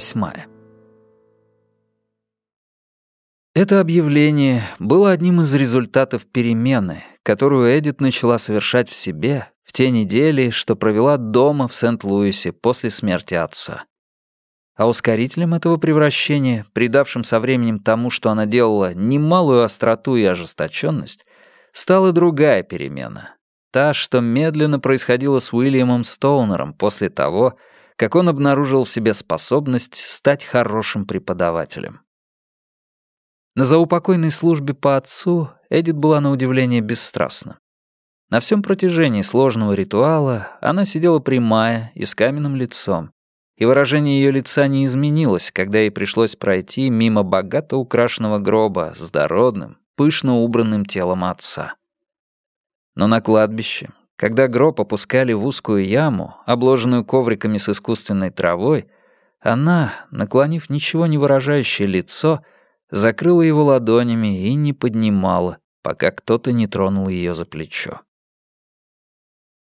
восьмая. Это объявление было одним из результатов перемены, которую Эдит начала совершать в себе в те недели, что провела дома в Сент-Луисе после смерти отца. А ускорителем этого превращения, придавшим со временем тому, что она делала, немалую остроту и ожесточенность, стала другая перемена. Та, что медленно происходила с Уильямом Стоунером после того, как он обнаружил в себе способность стать хорошим преподавателем. На заупокойной службе по отцу Эдит была на удивление бесстрастна. На всем протяжении сложного ритуала она сидела прямая и с каменным лицом, и выражение ее лица не изменилось, когда ей пришлось пройти мимо богато украшенного гроба с дородным, пышно убранным телом отца. Но на кладбище, когда гроб опускали в узкую яму, обложенную ковриками с искусственной травой, она, наклонив ничего не выражающее лицо, закрыла его ладонями и не поднимала, пока кто-то не тронул ее за плечо.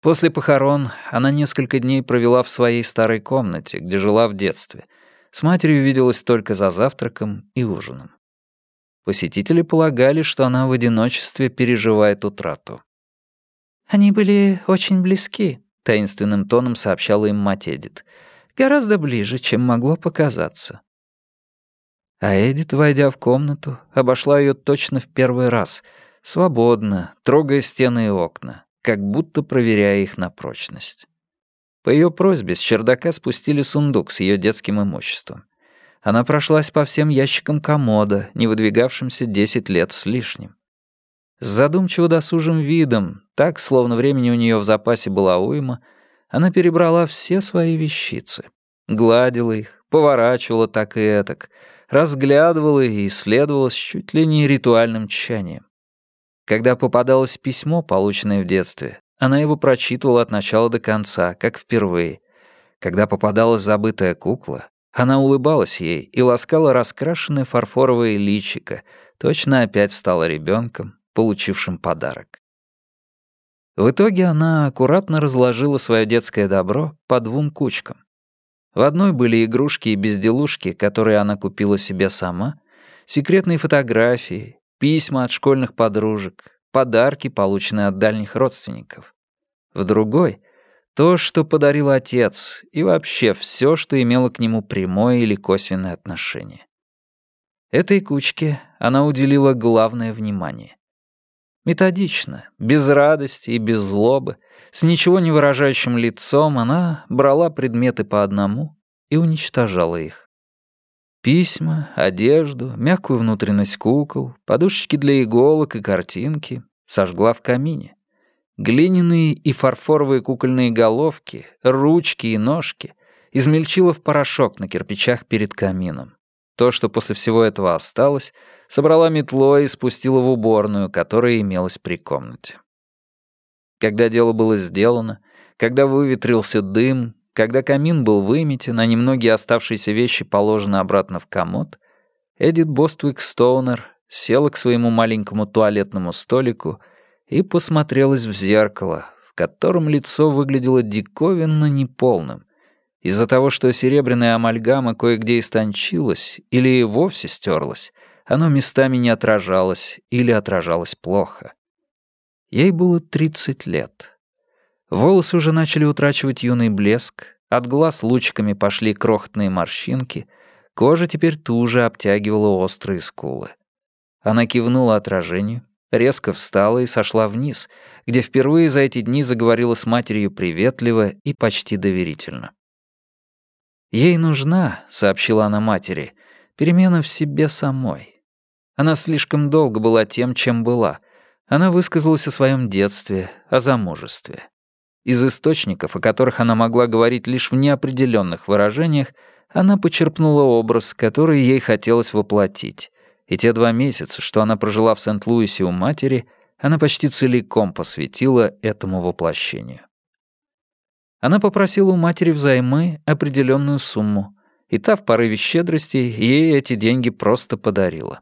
После похорон она несколько дней провела в своей старой комнате, где жила в детстве. С матерью виделась только за завтраком и ужином. Посетители полагали, что она в одиночестве переживает утрату. «Они были очень близки», — таинственным тоном сообщала им мать Эдит. «Гораздо ближе, чем могло показаться. А Эдит, войдя в комнату, обошла ее точно в первый раз, свободно, трогая стены и окна, как будто проверяя их на прочность. По ее просьбе с чердака спустили сундук с ее детским имуществом. Она прошлась по всем ящикам комода, не выдвигавшимся десять лет с лишним. С задумчиво досужим видом, так, словно времени у нее в запасе была уйма, она перебрала все свои вещицы. Гладила их, поворачивала так и этак, разглядывала и исследовала с чуть ли не ритуальным тщанием. Когда попадалось письмо, полученное в детстве, она его прочитывала от начала до конца, как впервые. Когда попадалась забытая кукла, она улыбалась ей и ласкала раскрашенное фарфоровое личико, точно опять стала ребенком, получившим подарок. В итоге она аккуратно разложила свое детское добро по двум кучкам. В одной были игрушки и безделушки, которые она купила себе сама, секретные фотографии, письма от школьных подружек, подарки, полученные от дальних родственников. В другой — то, что подарил отец, и вообще все, что имело к нему прямое или косвенное отношение. Этой кучке она уделила главное внимание. Методично, без радости и без злобы, с ничего не выражающим лицом она брала предметы по одному и уничтожала их. Письма, одежду, мягкую внутренность кукол, подушечки для иголок и картинки сожгла в камине. Глиняные и фарфоровые кукольные головки, ручки и ножки измельчила в порошок на кирпичах перед камином. То, что после всего этого осталось, собрала метлой и спустила в уборную, которая имелась при комнате. Когда дело было сделано, когда выветрился дым, когда камин был выметен, а немногие оставшиеся вещи положены обратно в комод, Эдит Боствик Стоунер села к своему маленькому туалетному столику и посмотрелась в зеркало, в котором лицо выглядело диковинно неполным, из-за того, что серебряная амальгама кое-где истончилась или вовсе стерлась, оно местами не отражалось или отражалось плохо. Ей было 30 лет. Волосы уже начали утрачивать юный блеск, от глаз лучиками пошли крохотные морщинки, кожа теперь туже обтягивала острые скулы. Она кивнула отражению, резко встала и сошла вниз, где впервые за эти дни заговорила с матерью приветливо и почти доверительно. Ей нужна, сообщила она матери, перемена в себе самой. Она слишком долго была тем, чем была. Она высказалась о своем детстве, о замужестве. Из источников, о которых она могла говорить лишь в неопределенных выражениях, она почерпнула образ, который ей хотелось воплотить. И те два месяца, что она прожила в Сент-Луисе у матери, она почти целиком посвятила этому воплощению. Она попросила у матери взаймы определенную сумму, и та в порыве щедрости ей эти деньги просто подарила.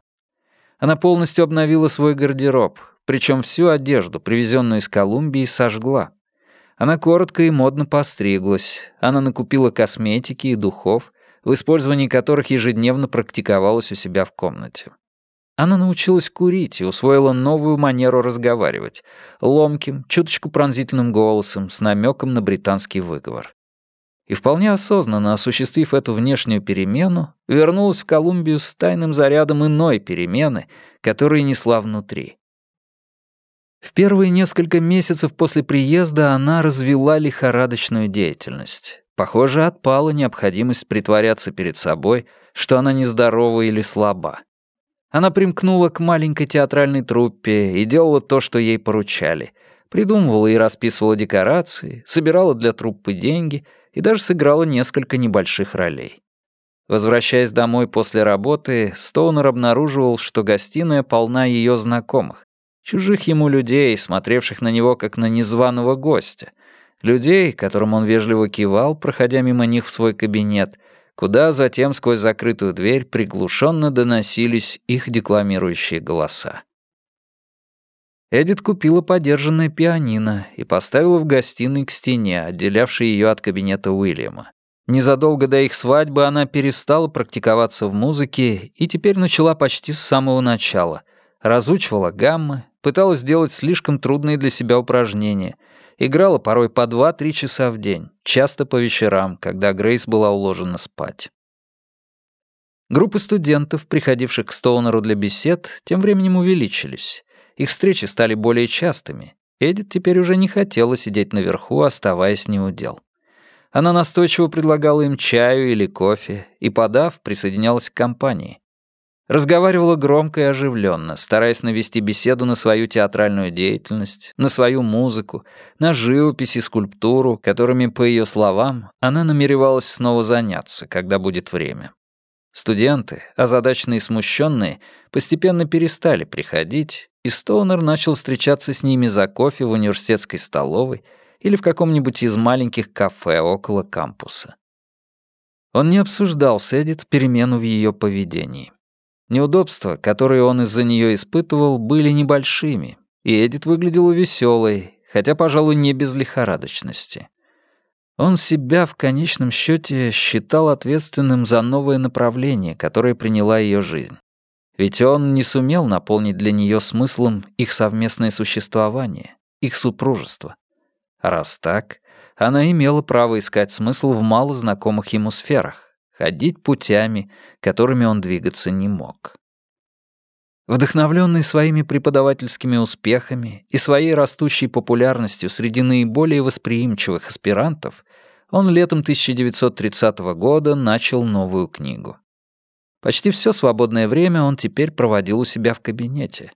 Она полностью обновила свой гардероб, причем всю одежду, привезенную из Колумбии, сожгла. Она коротко и модно постриглась, она накупила косметики и духов, в использовании которых ежедневно практиковалась у себя в комнате. Она научилась курить и усвоила новую манеру разговаривать, ломким, чуточку пронзительным голосом, с намеком на британский выговор. И вполне осознанно осуществив эту внешнюю перемену, вернулась в Колумбию с тайным зарядом иной перемены, которая несла внутри. В первые несколько месяцев после приезда она развела лихорадочную деятельность. Похоже, отпала необходимость притворяться перед собой, что она нездорова или слаба. Она примкнула к маленькой театральной труппе и делала то, что ей поручали. Придумывала и расписывала декорации, собирала для труппы деньги и даже сыграла несколько небольших ролей. Возвращаясь домой после работы, Стоунер обнаруживал, что гостиная полна ее знакомых, чужих ему людей, смотревших на него как на незваного гостя, людей, которым он вежливо кивал, проходя мимо них в свой кабинет — куда затем сквозь закрытую дверь приглушенно доносились их декламирующие голоса. Эдит купила подержанное пианино и поставила в гостиной к стене, отделявшей ее от кабинета Уильяма. Незадолго до их свадьбы она перестала практиковаться в музыке и теперь начала почти с самого начала. Разучивала гаммы, пыталась сделать слишком трудные для себя упражнения — Играла порой по два-три часа в день, часто по вечерам, когда Грейс была уложена спать. Группы студентов, приходивших к Стоунеру для бесед, тем временем увеличились. Их встречи стали более частыми. Эдит теперь уже не хотела сидеть наверху, оставаясь неудел. Она настойчиво предлагала им чаю или кофе и, подав, присоединялась к компании. Разговаривала громко и оживленно, стараясь навести беседу на свою театральную деятельность, на свою музыку, на живопись и скульптуру, которыми, по ее словам, она намеревалась снова заняться, когда будет время. Студенты, озадаченные и смущенные, постепенно перестали приходить, и Стоунер начал встречаться с ними за кофе в университетской столовой или в каком-нибудь из маленьких кафе около кампуса. Он не обсуждал с Эдит перемену в ее поведении. Неудобства, которые он из-за нее испытывал, были небольшими, и Эдит выглядела веселой, хотя, пожалуй, не без лихорадочности. Он себя в конечном счете считал ответственным за новое направление, которое приняла ее жизнь. Ведь он не сумел наполнить для нее смыслом их совместное существование, их супружество. Раз так, она имела право искать смысл в мало знакомых ему сферах ходить путями, которыми он двигаться не мог. Вдохновленный своими преподавательскими успехами и своей растущей популярностью среди наиболее восприимчивых аспирантов, он летом 1930 года начал новую книгу. Почти все свободное время он теперь проводил у себя в кабинете.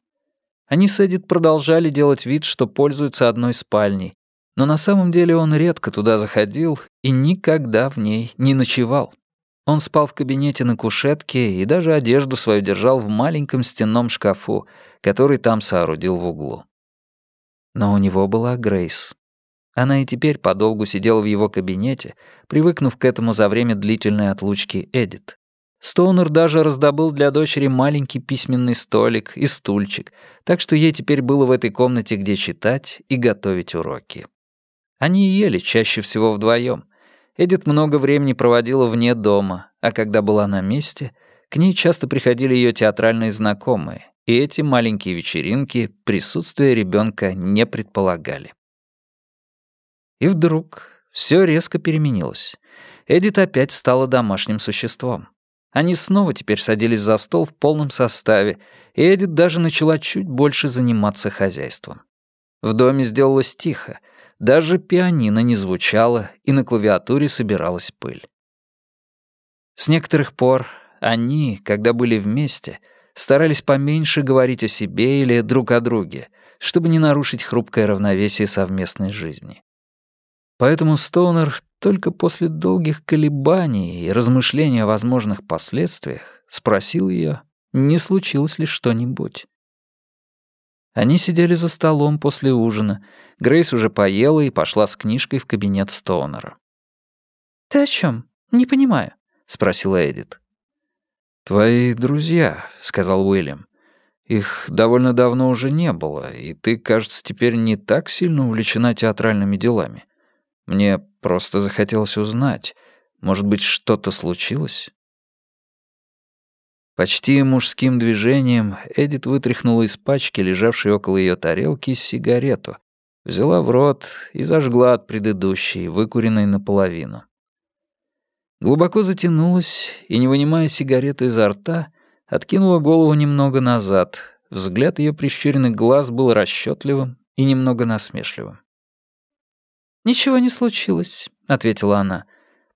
Они с Эдит продолжали делать вид, что пользуются одной спальней, но на самом деле он редко туда заходил и никогда в ней не ночевал. Он спал в кабинете на кушетке и даже одежду свою держал в маленьком стенном шкафу, который там соорудил в углу. Но у него была Грейс. Она и теперь подолгу сидела в его кабинете, привыкнув к этому за время длительной отлучки Эдит. Стоунер даже раздобыл для дочери маленький письменный столик и стульчик, так что ей теперь было в этой комнате где читать и готовить уроки. Они ели чаще всего вдвоем — Эдит много времени проводила вне дома, а когда была на месте, к ней часто приходили ее театральные знакомые, и эти маленькие вечеринки присутствие ребенка не предполагали. И вдруг все резко переменилось. Эдит опять стала домашним существом. Они снова теперь садились за стол в полном составе, и Эдит даже начала чуть больше заниматься хозяйством. В доме сделалось тихо, даже пианино не звучало, и на клавиатуре собиралась пыль. С некоторых пор они, когда были вместе, старались поменьше говорить о себе или друг о друге, чтобы не нарушить хрупкое равновесие совместной жизни. Поэтому Стоунер только после долгих колебаний и размышлений о возможных последствиях спросил ее, не случилось ли что-нибудь. Они сидели за столом после ужина. Грейс уже поела и пошла с книжкой в кабинет Стоунера. «Ты о чем? Не понимаю», — спросила Эдит. «Твои друзья», — сказал Уильям. «Их довольно давно уже не было, и ты, кажется, теперь не так сильно увлечена театральными делами. Мне просто захотелось узнать, Может быть, что-то случилось? Почти мужским движением Эдит вытряхнула из пачки, лежавшей около ее тарелки, сигарету, взяла в рот и зажгла от предыдущей, выкуренной наполовину. Глубоко затянулась и, не вынимая сигарету изо рта, откинула голову немного назад. Взгляд ее прищуренных глаз был расчетливым и немного насмешливым. «Ничего не случилось», — ответила она.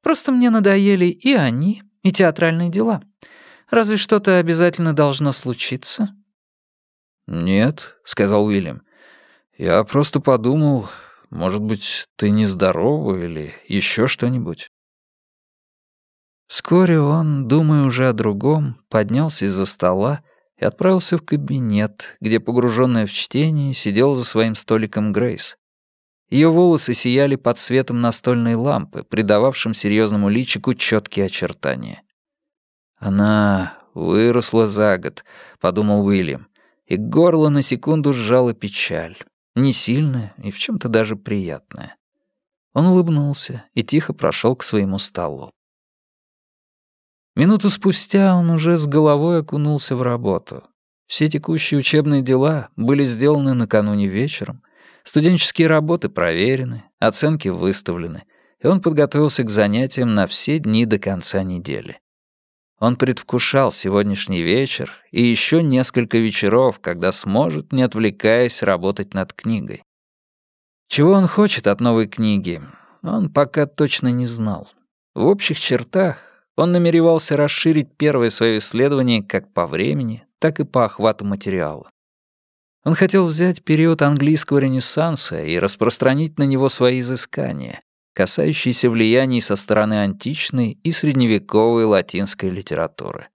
«Просто мне надоели и они, и театральные дела. Разве что-то обязательно должно случиться?» «Нет», — сказал Уильям. «Я просто подумал, может быть, ты нездорова или еще что-нибудь». Вскоре он, думая уже о другом, поднялся из-за стола и отправился в кабинет, где, погруженная в чтение, сидела за своим столиком Грейс. Ее волосы сияли под светом настольной лампы, придававшим серьезному личику четкие очертания. «Она выросла за год», — подумал Уильям, и горло на секунду сжало печаль, не сильная и в чем то даже приятная. Он улыбнулся и тихо прошел к своему столу. Минуту спустя он уже с головой окунулся в работу. Все текущие учебные дела были сделаны накануне вечером, студенческие работы проверены, оценки выставлены, и он подготовился к занятиям на все дни до конца недели. Он предвкушал сегодняшний вечер и еще несколько вечеров, когда сможет, не отвлекаясь, работать над книгой. Чего он хочет от новой книги, он пока точно не знал. В общих чертах он намеревался расширить первое свое исследование как по времени, так и по охвату материала. Он хотел взять период английского ренессанса и распространить на него свои изыскания, касающиеся влияний со стороны античной и средневековой латинской литературы.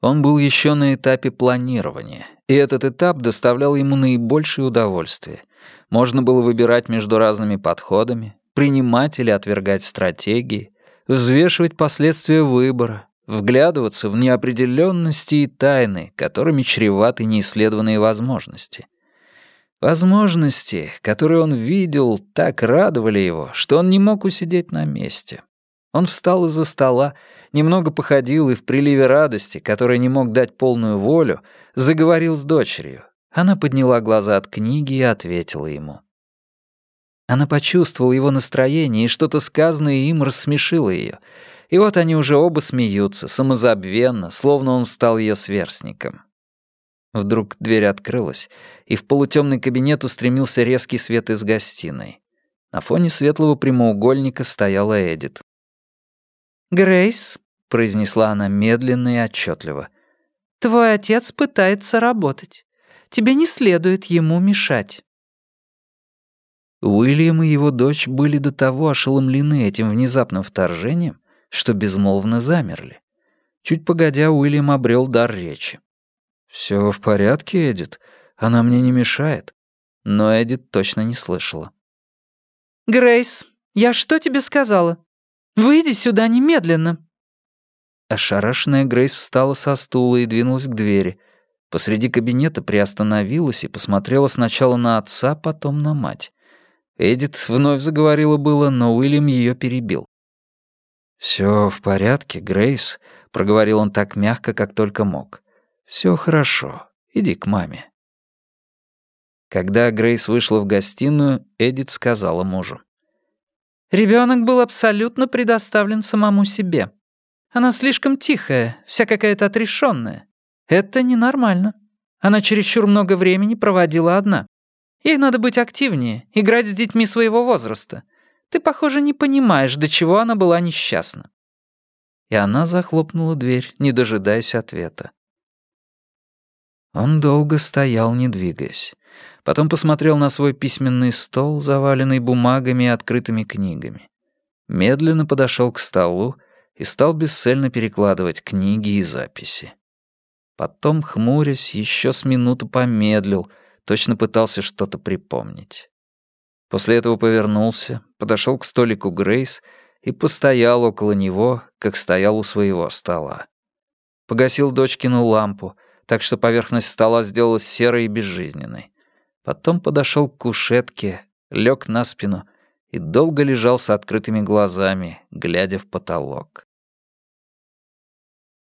Он был еще на этапе планирования, и этот этап доставлял ему наибольшее удовольствие. Можно было выбирать между разными подходами, принимать или отвергать стратегии, взвешивать последствия выбора, вглядываться в неопределенности и тайны, которыми чреваты неисследованные возможности — Возможности, которые он видел, так радовали его, что он не мог усидеть на месте. Он встал из-за стола, немного походил и в приливе радости, которой не мог дать полную волю, заговорил с дочерью. Она подняла глаза от книги и ответила ему. Она почувствовала его настроение, и что-то сказанное им рассмешило ее. И вот они уже оба смеются, самозабвенно, словно он стал ее сверстником. Вдруг дверь открылась, и в полутемный кабинет устремился резкий свет из гостиной. На фоне светлого прямоугольника стояла Эдит. «Грейс», — произнесла она медленно и отчетливо, — «твой отец пытается работать. Тебе не следует ему мешать». Уильям и его дочь были до того ошеломлены этим внезапным вторжением, что безмолвно замерли. Чуть погодя, Уильям обрел дар речи. «Все в порядке, Эдит? Она мне не мешает?» Но Эдит точно не слышала. «Грейс, я что тебе сказала? Выйди сюда немедленно!» Ошарашенная Грейс встала со стула и двинулась к двери. Посреди кабинета приостановилась и посмотрела сначала на отца, потом на мать. Эдит вновь заговорила было, но Уильям ее перебил. «Все в порядке, Грейс», — проговорил он так мягко, как только мог. Все хорошо. Иди к маме». Когда Грейс вышла в гостиную, Эдит сказала мужу. Ребенок был абсолютно предоставлен самому себе. Она слишком тихая, вся какая-то отрешенная. Это ненормально. Она чересчур много времени проводила одна. Ей надо быть активнее, играть с детьми своего возраста. Ты, похоже, не понимаешь, до чего она была несчастна». И она захлопнула дверь, не дожидаясь ответа. Он долго стоял, не двигаясь. Потом посмотрел на свой письменный стол, заваленный бумагами и открытыми книгами. Медленно подошел к столу и стал бесцельно перекладывать книги и записи. Потом, хмурясь, еще с минуту помедлил, точно пытался что-то припомнить. После этого повернулся, подошел к столику Грейс и постоял около него, как стоял у своего стола. Погасил дочкину лампу — так что поверхность стола сделалась серой и безжизненной. Потом подошел к кушетке, лег на спину и долго лежал с открытыми глазами, глядя в потолок.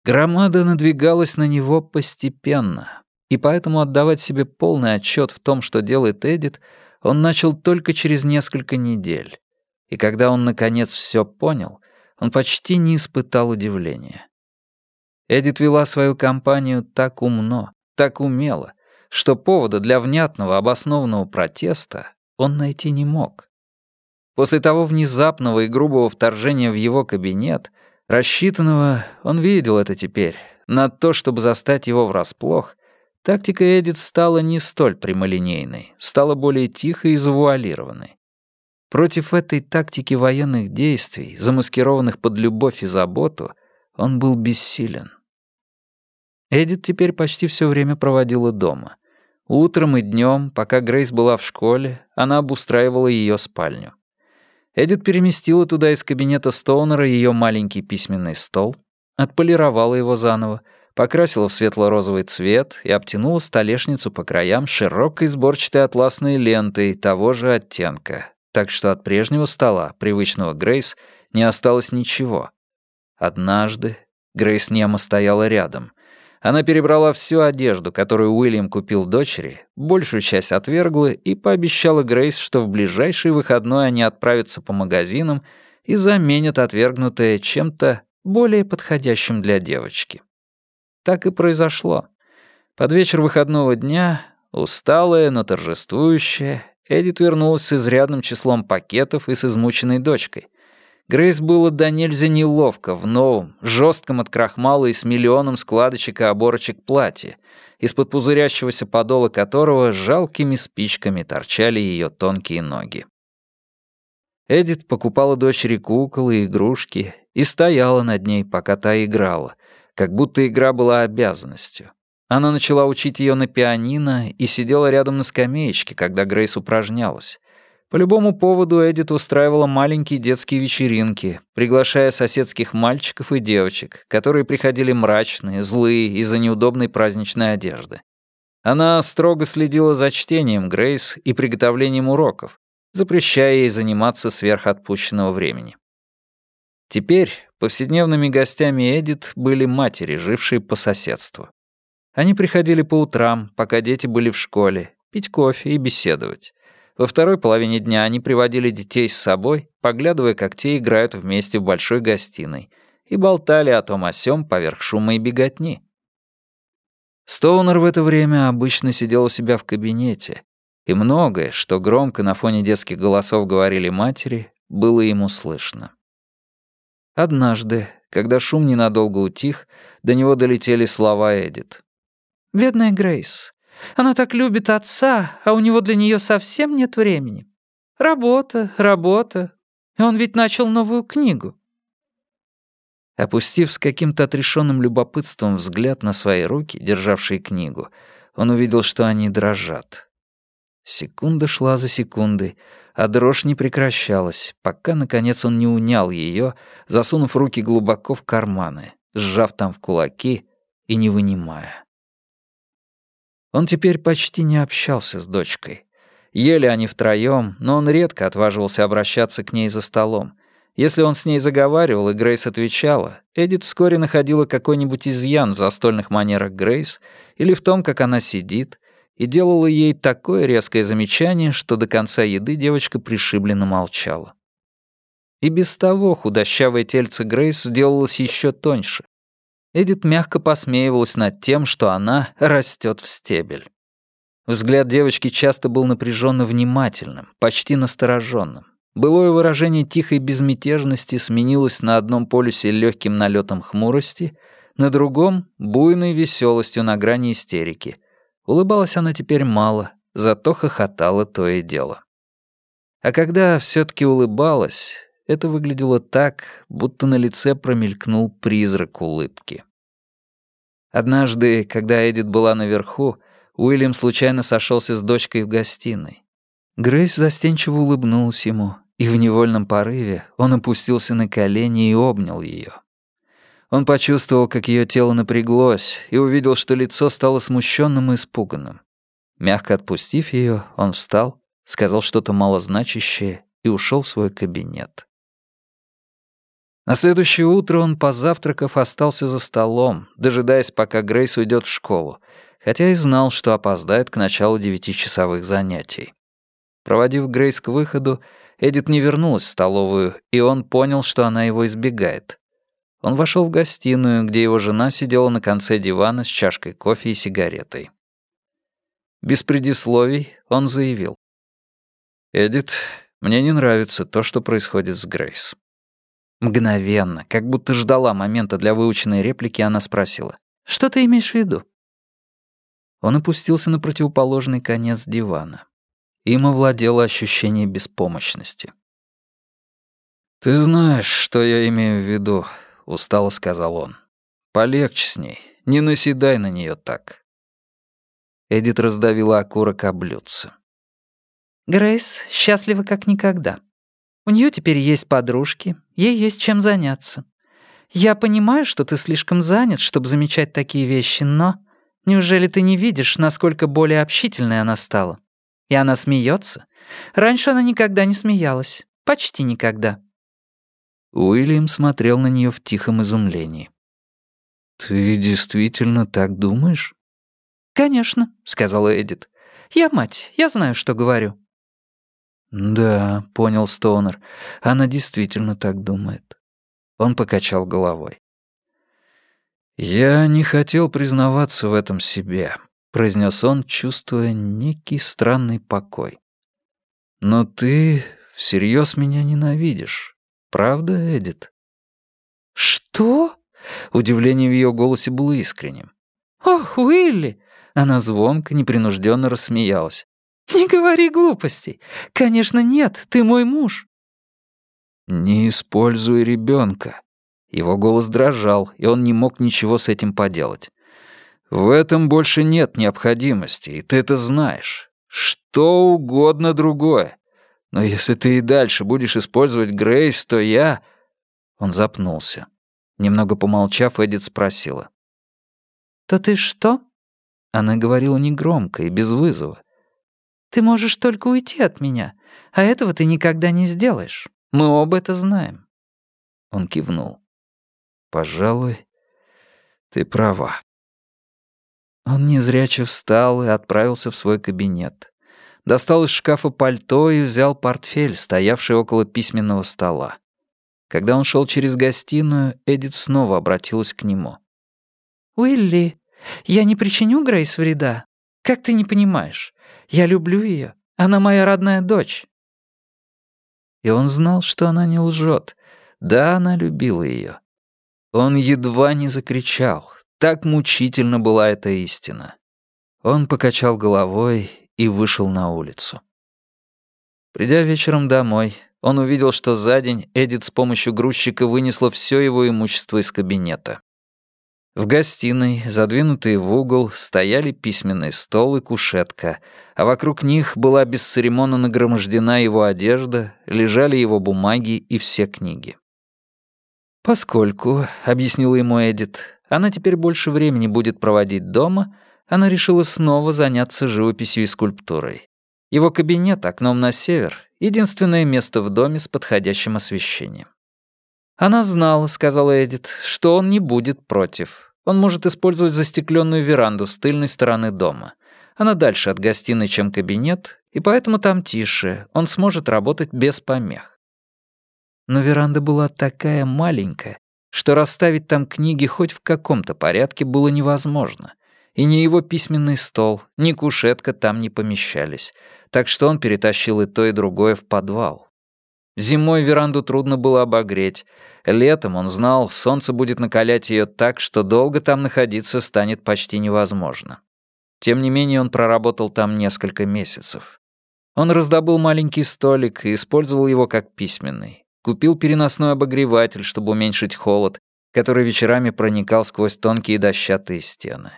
Громада надвигалась на него постепенно, и поэтому отдавать себе полный отчет в том, что делает Эдит, он начал только через несколько недель. И когда он, наконец, все понял, он почти не испытал удивления. Эдит вела свою компанию так умно, так умело, что повода для внятного обоснованного протеста он найти не мог. После того внезапного и грубого вторжения в его кабинет, рассчитанного, он видел это теперь, на то, чтобы застать его врасплох, тактика Эдит стала не столь прямолинейной, стала более тихой и завуалированной. Против этой тактики военных действий, замаскированных под любовь и заботу, он был бессилен. Эдит теперь почти все время проводила дома. Утром и днем, пока Грейс была в школе, она обустраивала ее спальню. Эдит переместила туда из кабинета Стоунера ее маленький письменный стол, отполировала его заново, покрасила в светло-розовый цвет и обтянула столешницу по краям широкой сборчатой атласной лентой того же оттенка, так что от прежнего стола, привычного Грейс, не осталось ничего. Однажды Грейс немо стояла рядом — она перебрала всю одежду, которую Уильям купил дочери, большую часть отвергла и пообещала Грейс, что в ближайший выходной они отправятся по магазинам и заменят отвергнутое чем-то более подходящим для девочки. Так и произошло. Под вечер выходного дня, усталая, но торжествующая, Эдит вернулась с изрядным числом пакетов и с измученной дочкой. Грейс было до нельзя неловко в новом, жестком от крахмала и с миллионом складочек и оборочек платье, из-под пузырящегося подола которого жалкими спичками торчали ее тонкие ноги. Эдит покупала дочери кукол и игрушки и стояла над ней, пока та играла, как будто игра была обязанностью. Она начала учить ее на пианино и сидела рядом на скамеечке, когда Грейс упражнялась. По любому поводу Эдит устраивала маленькие детские вечеринки, приглашая соседских мальчиков и девочек, которые приходили мрачные, злые из-за неудобной праздничной одежды. Она строго следила за чтением Грейс и приготовлением уроков, запрещая ей заниматься сверх отпущенного времени. Теперь повседневными гостями Эдит были матери, жившие по соседству. Они приходили по утрам, пока дети были в школе, пить кофе и беседовать. Во второй половине дня они приводили детей с собой, поглядывая, как те играют вместе в большой гостиной, и болтали о том о сём поверх шума и беготни. Стоунер в это время обычно сидел у себя в кабинете, и многое, что громко на фоне детских голосов говорили матери, было ему слышно. Однажды, когда шум ненадолго утих, до него долетели слова Эдит. «Бедная Грейс, она так любит отца, а у него для нее совсем нет времени. Работа, работа. И он ведь начал новую книгу. Опустив с каким-то отрешенным любопытством взгляд на свои руки, державшие книгу, он увидел, что они дрожат. Секунда шла за секундой, а дрожь не прекращалась, пока, наконец, он не унял ее, засунув руки глубоко в карманы, сжав там в кулаки и не вынимая. Он теперь почти не общался с дочкой. Ели они втроём, но он редко отваживался обращаться к ней за столом. Если он с ней заговаривал, и Грейс отвечала, Эдит вскоре находила какой-нибудь изъян в застольных манерах Грейс или в том, как она сидит, и делала ей такое резкое замечание, что до конца еды девочка пришибленно молчала. И без того худощавое тельце Грейс сделалось еще тоньше. Эдит мягко посмеивалась над тем, что она растет в стебель. Взгляд девочки часто был напряженно внимательным, почти настороженным. Былое выражение тихой безмятежности сменилось на одном полюсе легким налетом хмурости, на другом — буйной веселостью на грани истерики. Улыбалась она теперь мало, зато хохотала то и дело. А когда все таки улыбалась, это выглядело так, будто на лице промелькнул призрак улыбки. Однажды, когда Эдит была наверху, Уильям случайно сошелся с дочкой в гостиной. Грейс застенчиво улыбнулась ему, и в невольном порыве он опустился на колени и обнял ее. Он почувствовал, как ее тело напряглось, и увидел, что лицо стало смущенным и испуганным. Мягко отпустив ее, он встал, сказал что-то малозначащее и ушел в свой кабинет. На следующее утро он, позавтракав, остался за столом, дожидаясь, пока Грейс уйдет в школу, хотя и знал, что опоздает к началу девятичасовых занятий. Проводив Грейс к выходу, Эдит не вернулась в столовую, и он понял, что она его избегает. Он вошел в гостиную, где его жена сидела на конце дивана с чашкой кофе и сигаретой. Без предисловий он заявил. «Эдит, мне не нравится то, что происходит с Грейс». Мгновенно, как будто ждала момента для выученной реплики, она спросила. «Что ты имеешь в виду?» Он опустился на противоположный конец дивана. Им овладело ощущение беспомощности. «Ты знаешь, что я имею в виду», — устало сказал он. «Полегче с ней, не наседай на нее так». Эдит раздавила окурок о блюдце. «Грейс счастлива как никогда. У нее теперь есть подружки, ей есть чем заняться. Я понимаю, что ты слишком занят, чтобы замечать такие вещи, но неужели ты не видишь, насколько более общительной она стала? И она смеется. Раньше она никогда не смеялась. Почти никогда. Уильям смотрел на нее в тихом изумлении. «Ты действительно так думаешь?» «Конечно», — сказала Эдит. «Я мать, я знаю, что говорю». «Да», — понял Стоунер, — «она действительно так думает». Он покачал головой. «Я не хотел признаваться в этом себе», — произнес он, чувствуя некий странный покой. «Но ты всерьез меня ненавидишь. Правда, Эдит?» «Что?» Удивление в ее голосе было искренним. «Ох, Уилли!» Она звонко, непринужденно рассмеялась. «Не говори глупостей. Конечно, нет, ты мой муж». «Не используй ребенка. Его голос дрожал, и он не мог ничего с этим поделать. «В этом больше нет необходимости, и ты это знаешь. Что угодно другое. Но если ты и дальше будешь использовать Грейс, то я...» Он запнулся. Немного помолчав, Эдит спросила. «То ты что?» Она говорила негромко и без вызова. «Ты можешь только уйти от меня, а этого ты никогда не сделаешь. Мы оба это знаем». Он кивнул. «Пожалуй, ты права». Он незряче встал и отправился в свой кабинет достал из шкафа пальто и взял портфель, стоявший около письменного стола. Когда он шел через гостиную, Эдит снова обратилась к нему. «Уилли, я не причиню Грейс вреда. Как ты не понимаешь? Я люблю ее. Она моя родная дочь». И он знал, что она не лжет. Да, она любила ее. Он едва не закричал. Так мучительно была эта истина. Он покачал головой и вышел на улицу. Придя вечером домой, он увидел, что за день Эдит с помощью грузчика вынесла все его имущество из кабинета. В гостиной, задвинутые в угол, стояли письменный стол и кушетка, а вокруг них была бесцеремонно нагромождена его одежда, лежали его бумаги и все книги. «Поскольку», — объяснила ему Эдит, — «она теперь больше времени будет проводить дома», она решила снова заняться живописью и скульптурой. Его кабинет окном на север — единственное место в доме с подходящим освещением. «Она знала», — сказала Эдит, — «что он не будет против. Он может использовать застекленную веранду с тыльной стороны дома. Она дальше от гостиной, чем кабинет, и поэтому там тише, он сможет работать без помех». Но веранда была такая маленькая, что расставить там книги хоть в каком-то порядке было невозможно — и ни его письменный стол, ни кушетка там не помещались, так что он перетащил и то, и другое в подвал. Зимой веранду трудно было обогреть. Летом, он знал, солнце будет накалять ее так, что долго там находиться станет почти невозможно. Тем не менее, он проработал там несколько месяцев. Он раздобыл маленький столик и использовал его как письменный. Купил переносной обогреватель, чтобы уменьшить холод, который вечерами проникал сквозь тонкие дощатые стены.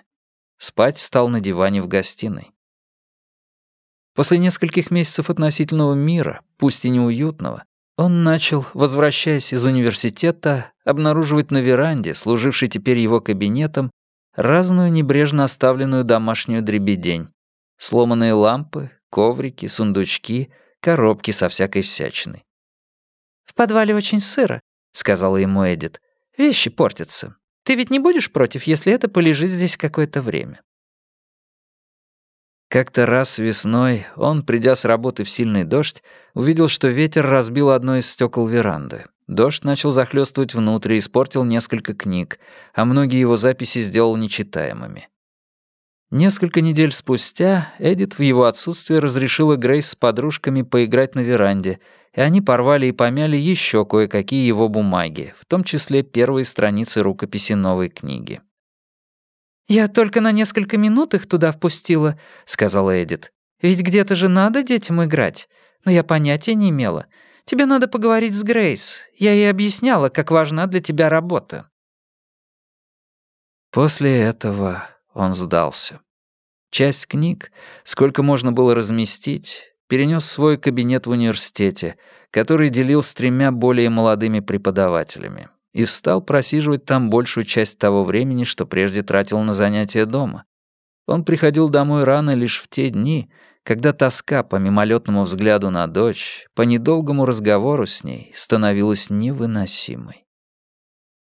Спать стал на диване в гостиной. После нескольких месяцев относительного мира, пусть и неуютного, он начал, возвращаясь из университета, обнаруживать на веранде, служившей теперь его кабинетом, разную небрежно оставленную домашнюю дребедень. Сломанные лампы, коврики, сундучки, коробки со всякой всячиной. «В подвале очень сыро», — сказала ему Эдит. «Вещи портятся. Ты ведь не будешь против, если это полежит здесь какое-то время?» Как-то раз весной он, придя с работы в сильный дождь, увидел, что ветер разбил одно из стекол веранды. Дождь начал захлестывать внутрь и испортил несколько книг, а многие его записи сделал нечитаемыми. Несколько недель спустя Эдит в его отсутствие разрешила Грейс с подружками поиграть на веранде, и они порвали и помяли еще кое-какие его бумаги, в том числе первые страницы рукописи новой книги. «Я только на несколько минут их туда впустила», — сказала Эдит. «Ведь где-то же надо детям играть. Но я понятия не имела. Тебе надо поговорить с Грейс. Я ей объясняла, как важна для тебя работа». После этого он сдался. Часть книг, сколько можно было разместить, перенес свой кабинет в университете, который делил с тремя более молодыми преподавателями и стал просиживать там большую часть того времени, что прежде тратил на занятия дома. Он приходил домой рано лишь в те дни, когда тоска по мимолетному взгляду на дочь, по недолгому разговору с ней становилась невыносимой.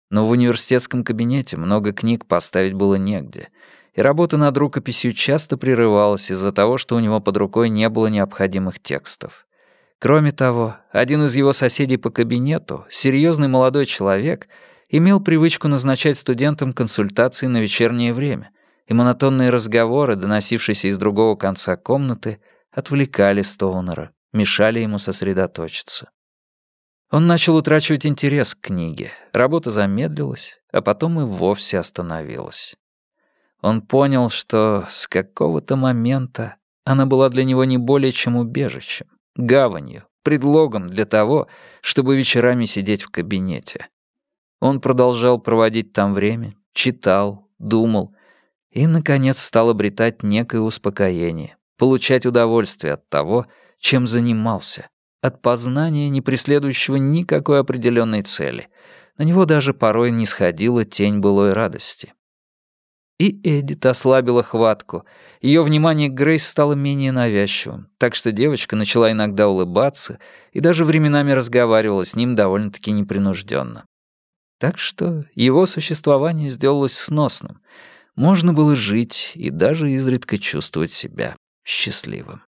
Но в университетском кабинете много книг поставить было негде, и работа над рукописью часто прерывалась из-за того, что у него под рукой не было необходимых текстов. Кроме того, один из его соседей по кабинету, серьезный молодой человек, имел привычку назначать студентам консультации на вечернее время, и монотонные разговоры, доносившиеся из другого конца комнаты, отвлекали Стоунера, мешали ему сосредоточиться. Он начал утрачивать интерес к книге, работа замедлилась, а потом и вовсе остановилась. Он понял, что с какого-то момента она была для него не более чем убежищем гаванью, предлогом для того, чтобы вечерами сидеть в кабинете. Он продолжал проводить там время, читал, думал и, наконец, стал обретать некое успокоение, получать удовольствие от того, чем занимался, от познания, не преследующего никакой определенной цели. На него даже порой не сходила тень былой радости. И Эдит ослабила хватку. Ее внимание к Грейс стало менее навязчивым, так что девочка начала иногда улыбаться и даже временами разговаривала с ним довольно-таки непринужденно. Так что его существование сделалось сносным. Можно было жить и даже изредка чувствовать себя счастливым.